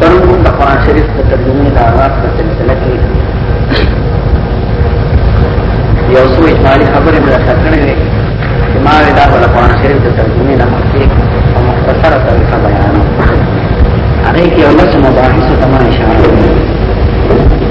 پرون د قرآن شریف په ترجمه د آغاز په سلسله کې یو څو اجمالي خبرې مې راته کړې وې چې ما وې دا د قرآن شریف د ترجمې نه مخکې په مختصره طریقه بیانوم هغې کې یو لس مباحثو ته ما اشاره وکړه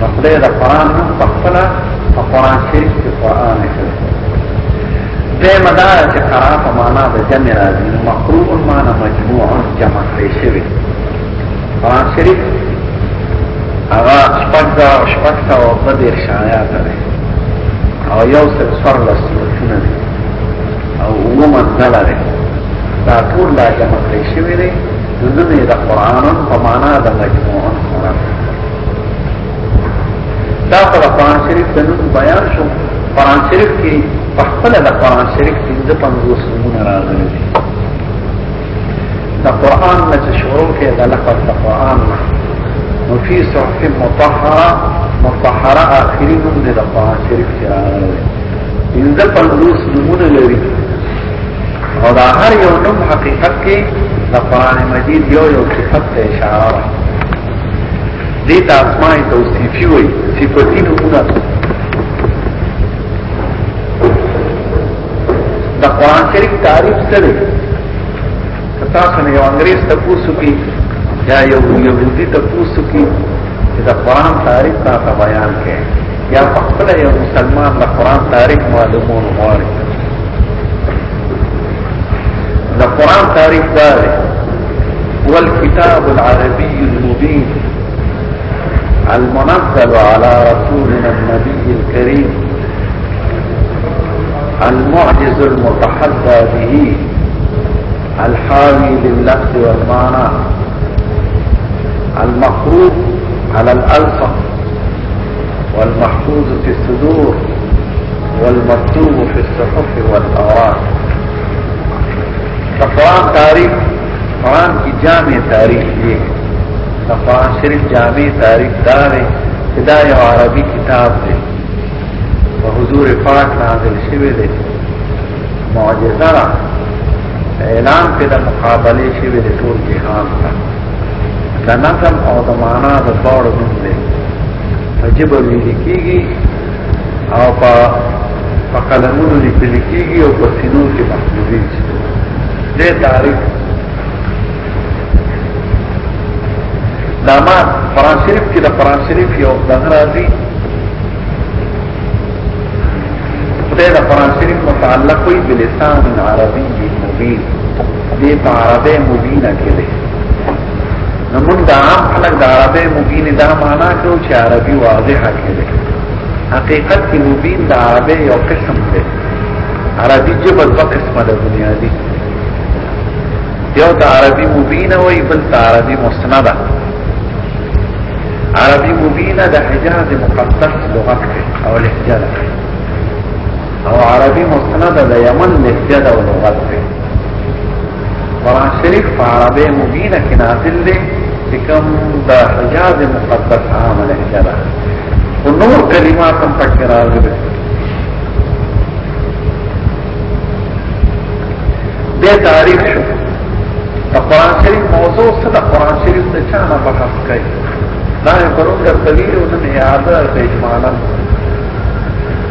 نو خدای د قرآن هم په خپله په قرآن شریف کې قرآن شریف دیمه دا چې قرآ په معنا د جمع راځي نو مقروء معنا مجموع جمع کړی شوی قرآن شریف هغه شپږ زره او شپږ سوه دوه دېرش آیات دی او یو سل څوارلس سورتونه دي او اووه منزله دی دا ټول لا جمع کړی شوی دی نو نوم یې د قرآن په معنا د مجموع قرآن دا په قرآن شریف د نوم بیان شو قرآن شریف کې په خپل د قرآن شریف کې د پنځوس نمونه راغلي دي د قرآن نه چې شروع کې د لفظ د قرآن نو فی صحف مطهره مطهره آخري نوم د قرآن شریف کې راغلي دي پنځه پنځوس نمونه لري او دا هر یو نوم حقیقت کې د قرآن مجید یو یو صفت ته اشاره دې ته اسماء توصیفي وي صفاتي نمونه د قران شریف تعریف سره کتا څنګه یو انګريز ته پوښتنه کوي یا یو يهودي ته پوښتنه کوي د قران تعریف تا ته بیان کړي یا په خپل یو مسلمان د قران تعریف معلومونه غواړي د قران تعریف دا دی والكتاب العربي المبين المنزل على رسولنا النبي الكريم المعجز المتحدى به الحامي لللفظ والمعنى المقروب على الألفة والمحفوظ في الصدور والمكتوب في الصحف والأوراق قرآن تاریخ قرآن کی جامع تاریخ یہ ہے قرآن صرف جامع تاریخ دار ہے خدا یو عربی کتاب دے و حضور پاک نازل شوی دے معجزہ را اعلان پہ دا مقابلے شوی دے طول جہان کا دا نظم او دا مانا دا دور دن دے فجب ویلی کی گی او په په قلمونو لیکل کیږي او په سینو کې محفوظي شي د تاریخ نامه قران شریف کې د قران شریف یو دغه راځي خدای د قران شریف متعلق وي بلسان عربي مبین دې په عربه مبینه کې نمون دا عام خلق دا عربی مبین دا مانا کیو چه عربی واضحا کرده حقیقت کی مبین دا عربی یو قسم ده عربی جبت با قسم دا دنیا دی یو دا عربی مبین وی بل دا عربی مستنده عربی مبین دا حجاز مقدس لغت او لحجه ده او عربی مستنده دا یمن لحجه ده و لغت ده قرآن شریف په عربی مبینه کې نازل دی چې کوم د حجاز مقدس عام لهجه ده او نور کلمات هم پکې راغلي بیا تاریخ شو د قرآن شریف موضوع څه د قرآن شریف د چا نه بحث کوي دا یې پرون درته ویلي او نن یې اعاده کړه اجمالا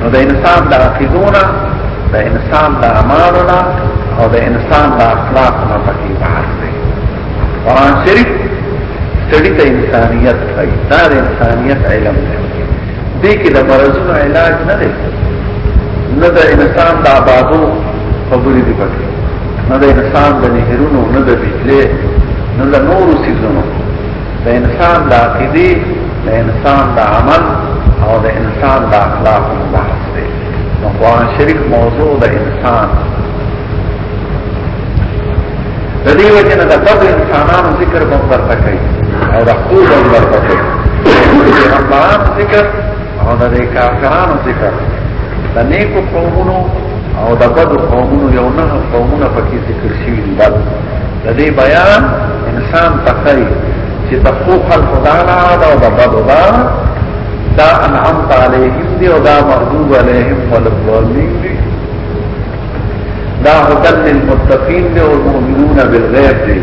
نو د انسان د عقیدونه د انسان د اعمالونه او د انسان د اخلاقونه پکې بحث دی قرآن شریف سړی ته انسانیت ښایي دا د انسانیت علم دی دې کې د مرضونو علاج نه دی نه د انسان د آبادو خبرې دی پکې نه د انسان د نهرونو نه د بجلې نه د نورو سیزونو د انسان د عقیدې د انسان د عمل او د انسان د اخلاق بحث دی نو قرآن شریف موضوع د انسان د دې وجه نه د بد انسانانو ذکر به درته کوي او د خپل به درته کوي پیغمبرانو ذکر او د دې کافرانو ذکر د نیکو قومونو او د بدو قومونو یو نه قومونه پکې ذکر شوي دي د دې بیان انسان ته کوي چې تاسو خلق دا نه دا د بدو دا دا انعام علیهم دی او دا مغضوب علیهم ولضالین دی دا هدل للمتقین دی او المؤمنون بالغیب دی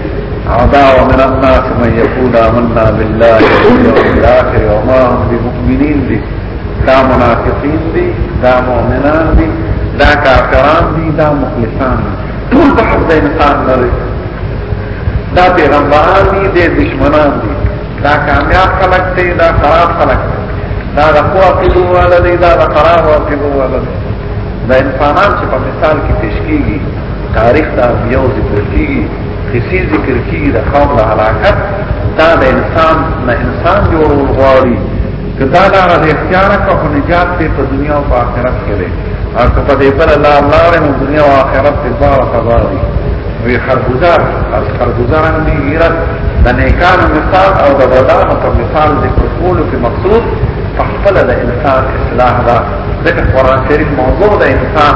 عدا ومن الناس من يقول آمنا بالله واليوم الآخر وما هم بمؤمنين دي دا منافقين دي دا مؤمنان دي دا كافران دي دا مخلصان دي ټول په حق د انسان لري دا پیغمبران دي د دشمنان دي دا کامیاب خلق دی دا خراب خلق دی دا د خو عقیدو والا دی دا د خراب عقیدو والا دی دا انسانان چې په مثال کې پیش کیږي تاریخ دا یو ذکر کیږي قصې ذکر کیږي د قوم د هلاکت دا د انسان نه انسان جوړول غواړي کدا لار د اختیار کا خو نجات ته په دنیا او آخرت کې لري او که په دې بل لار لار نو دنیا او آخرت ته بار تباري وی خرګزار از خرګزاران دی غیرت د نیکان مثال او د بدان په مثال د کول کې مقصود په خپل د انسان اصلاح دا د قرآن شریف موضوع د انسان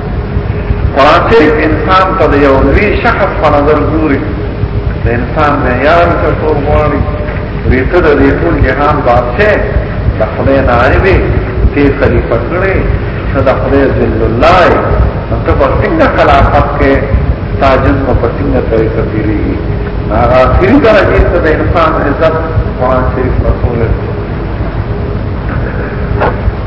قرآن شریف انسان ته د یو لوی شخص په نظر ګوري د انسان نه یار ته ټول غواړي ریته د دې ټول جهان بادشاہ د خدای نائبي تی خلیفہ کړي ته د خدای ذل الله نو ته په څنګه خلافت کې تاجن په څنګه طریقه پیری هغه اخیری درجه ته د انسان عزت قرآن شریف رسول الله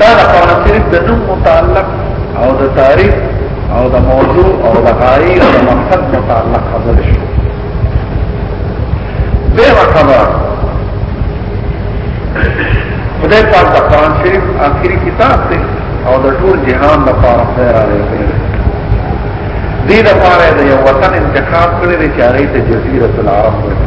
دا د قران شریف د نوم متعلق او د تاریخ او د موضوع او د غایې او د مقصد متعلق خبره شو دیمه خبره خدای پاک د قران شریف آخري کتاب دی او د ټول جهان د پاره خیر راغلی دې د پاره د یو وطن انتخاب کړی چې هغه ته جزیره العرب وایي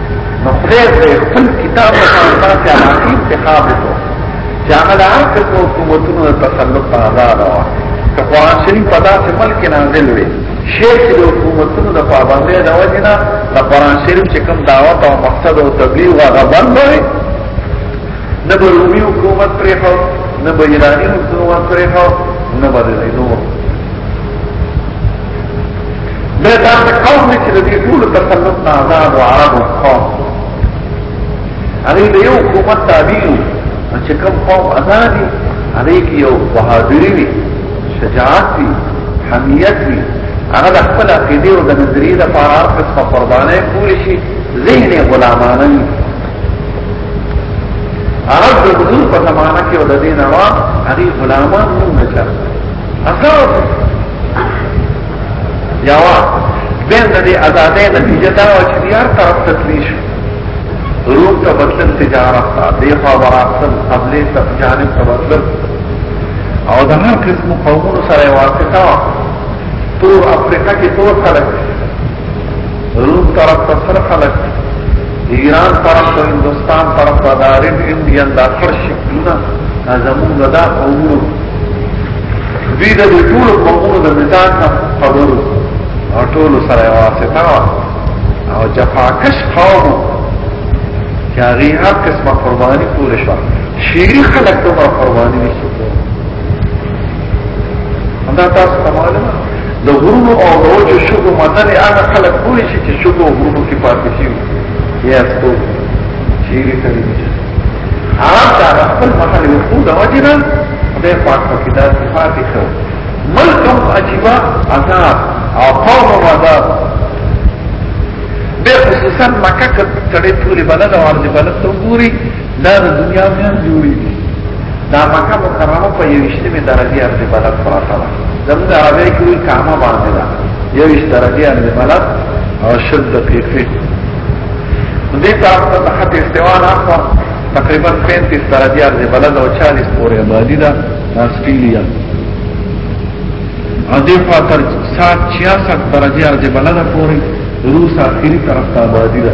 نو خدای دې خپل کتاب په تاسو کې علاقه انتخاب وکړو چې هغه د هر قسم حکومتونو د تسلط په آزاد و که قرآن شریف په داسې ملک کې نازل وي شیخ د حکومتونو د پابندۍ د وجې نه د قرآن شریف چې کوم دعوت او مقصد او تبلیغ هغه بند وي نه به رومي حکومت پرې خو نه به ایراني حکومت پرې خو نه به د نور دا دا قوم چې د دې ټول تسلط نه آزاد او عرب قوم هغه د یو حکومت تابع چې کوم قوم آزاد دي هغه کې یو بهادری وي شجاعت وي حمیت وي هغه د خپل عقیده او د نظریې لپاره هر قسمه قربانۍ پوری شي ذهن غلامانه وي عرب د حضور په زمانه کې او د دین عوام هغه غلامان نه چا اثر یوا دین د دې آزادې نتیجه دا و چې یار طرف تدریش روم ته بدلن تجارت ته دی خو وراتن قبلې ته جانب ته بدلن او د هر قسم قومونو سره واسطه تور افریقا کې تور خلک روم طرف ته سره خلک ایران طرف ته هندستان طرف ته دا رد انډین دا خړ شکلونه زمونږ دا قومونو دوی د ټولو قومونو د مزاج نه خبرو او ټولو سره واسطه او جفاکش قوم چې هغه هر قسمه قرباني پوره شو شیری خلک دومره قرباني نشي کولای دا تاسو ته معلومه د غرونو او د وچو شګو متن هغه خلک کولی شي چې شګو او غرونو کې پاتې شي یا ستو چیرې کوي حرام دا خپل مخه له خو د وجنه د پاک پکې دا صفات ښه ملکم عجیبا عذاب او قوم عذاب به خصوصا مکه کې تړې ټولې بلد او ارض بلد ته ګوري دا د دنیا مینه جوړی دي دا مکه مکرمه په یوشتمه درجه ارض بلد پراته ده زموږ عربی کې کامه باندې ده یوش درجه ارض بلد او شد دقیقه دې طرف ته تحت استوا نه اخوا تقریبا 35 درجه ارض بلد او 40 پورې آبادی ده آسټرالیا ا دې خوا تر 66 درجه ارض بلد پورې روس اخیری طرف ته آبادی ده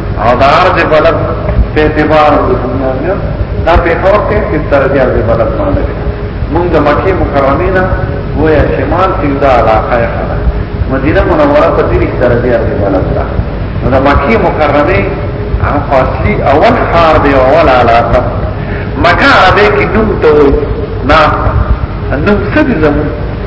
او دا عرض بلد په اعتبار دنیا دا په خور کې چې تر دې عرض بلد باندې موږ د مکه مکرمه نه ویا شمال کې دا علاقه یې خلا مدینه منوره په دې کې تر دې عرض بلد ده نو د مکه مکرمه هغه اصلي اول خار دی اول علاقه مکه عربه کې نوم ته نه نوم څه دي زموږ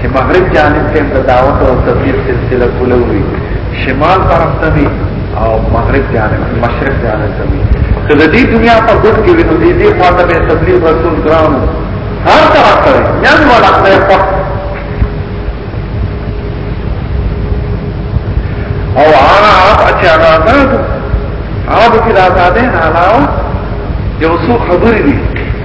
چې مغرب جانب کې د دعوت او تبلیغ سلسله کوله وي شمال طرف ته وي او مغرب جانب مشرق جانب ته وي که د دې دنیا په ګډ کې وي نو دې دې خواته به تبلیغ رسول ګرانو هر طرف ته نن ولا خدای په او انا عاد چې انا عاد عاد کې راځه ده علاوه یو څو خبرې دي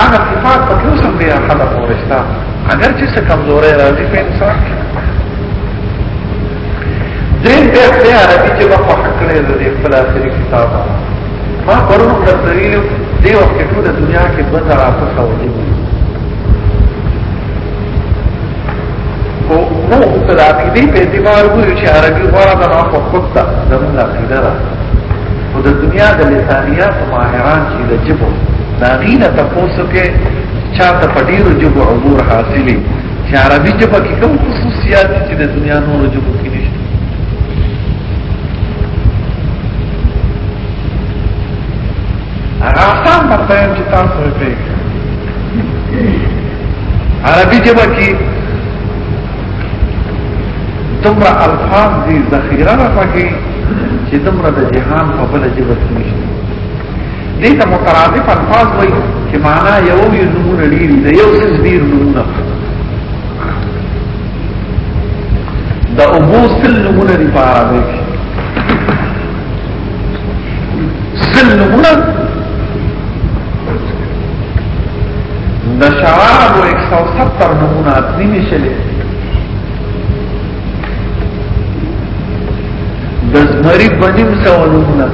هغه صفات په ټول سم بیا حدا پورستا اگر چې څه کمزورې راځي په انسان کې دین به ته عربي چې په حق کړي د خپل اخري کتاب ما پرونو درتویلو دی وخت کې ټول دنیا کې 2800 ولې او نو د عقیدې په اعتبار ګوري چې عربي غواړي دا په خپل ځای د عقیده خو د دنیا د لسانیات ماهران چې د جبو ناغینه تاسو کې چاته په ډیرو جبو عبور حاصلې چې عربي جبه کې کوم خصوصیات چې د دنیا نور جبو کې نشته هغه آسان مرته چې تاسو یې پیږئ عربي جبه کې دمرا الفاظ دی ذخیره را پکې چې دمرا د جهان په بل جبه کې نشته دې ته مترادف الفاظ وایي چې معنا یو یو نمونه ډیر دی یو څه ډیر نمونه د ابو سل نمونه لپاره دی سلمونه د شراب 170 نمونه اتنی شلې د زمری بنیم سو نمونه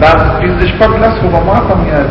دا پینځه شپږ لاس خو ما ته مې یاد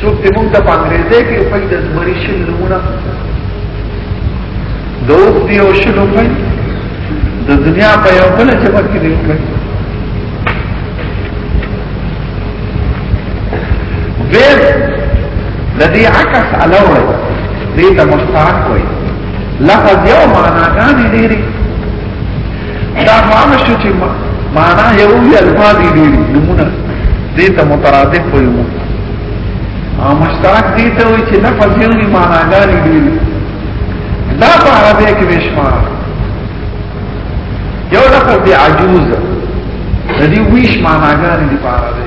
څوک دې موږ ته په انګریزي کې په د زمري شل نمونه دوه دی او شل په د دنیا په یو بل چې پکې دی په دې د دې عکس علاوه دې ته مستحق وي لفظ یو معنا غانې ډېری دا معنا شو چې معنا یو دی الفاظ دی نمونه دې ته مترادف وي مو او مشترک دې ته وي چې لفظ یو دی معنا غالي دی دا په عربی کې بشمار یو لفظ دی عجوز د دې ویش معنا غالي دی په عربی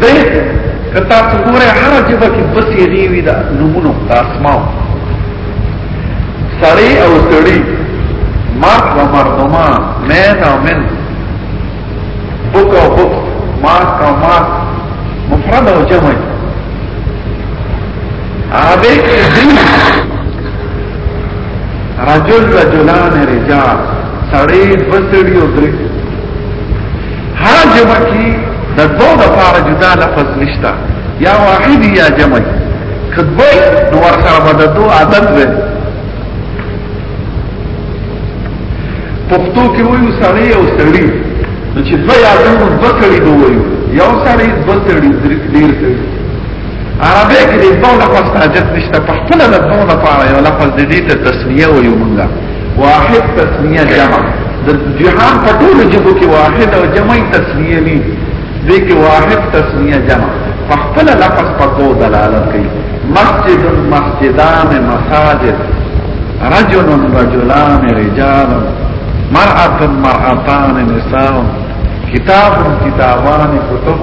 دې کتا څنګه هر جبه کې بس یې ریوي دا نمونه د اسماء سړی او سړی مرد و مردمان من او من بک او بک مارک او مارک مفرد او جمع آبه رجل رجلان رجال سړی بسړی او درې هر جمع کې د دوه د پاره جدا لفظ نشته یا واحد یا جمع کدوې نو ورسره به د دوه عدد وي پښتو کې وایو سړی او سړی چې دوه یا دوه دوه کړي دوه یو سړی دوه سړي ډیر سړي عربی کې د دوه لفظ حاجت نشته په خپل د دوه لپاره یو لفظ د دې ته تسنیه و یو مونږه واحد تسنیه جمع د جهان په ټول جبو کې واحد او جمع تسنیه نه دي کې واحد تسنیه جمع په خپل لفظ په دوه دلالت کوي مسجد مسجدان مساجد رجل رجلان رجال مرأة مرأتان نساء کتاب کتابان کتب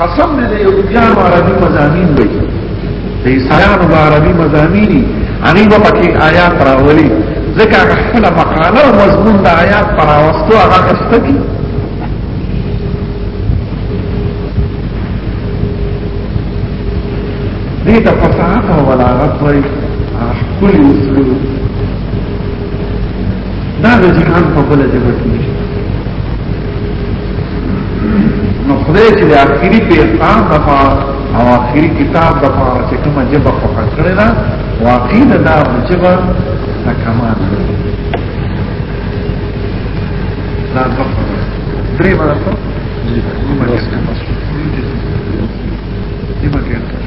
قسم دې د يهوديانو عربي مزامين وي د عیسایانو به عربي مزامين هغه به پکې آیات راولي ځکه خپل مقاله او مضمون د آیات پر اوستو هغه خسته کی دې ته فصاحت او بلاغت وایي خپل اسلوب دا د جهان په بل جبه کې نشته نو خدای چې د اخیری پیغام د او اخیری کتاب د پاره چې کومه جبه خو کړی دا واقعي دا جبه د کمال دا د درې باندې څه دي ما کې څه پاسو دي ما کې څه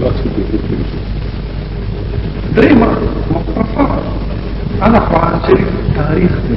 Lots of people. درېمه مختصر هغه قرآن شریف تاریخ دی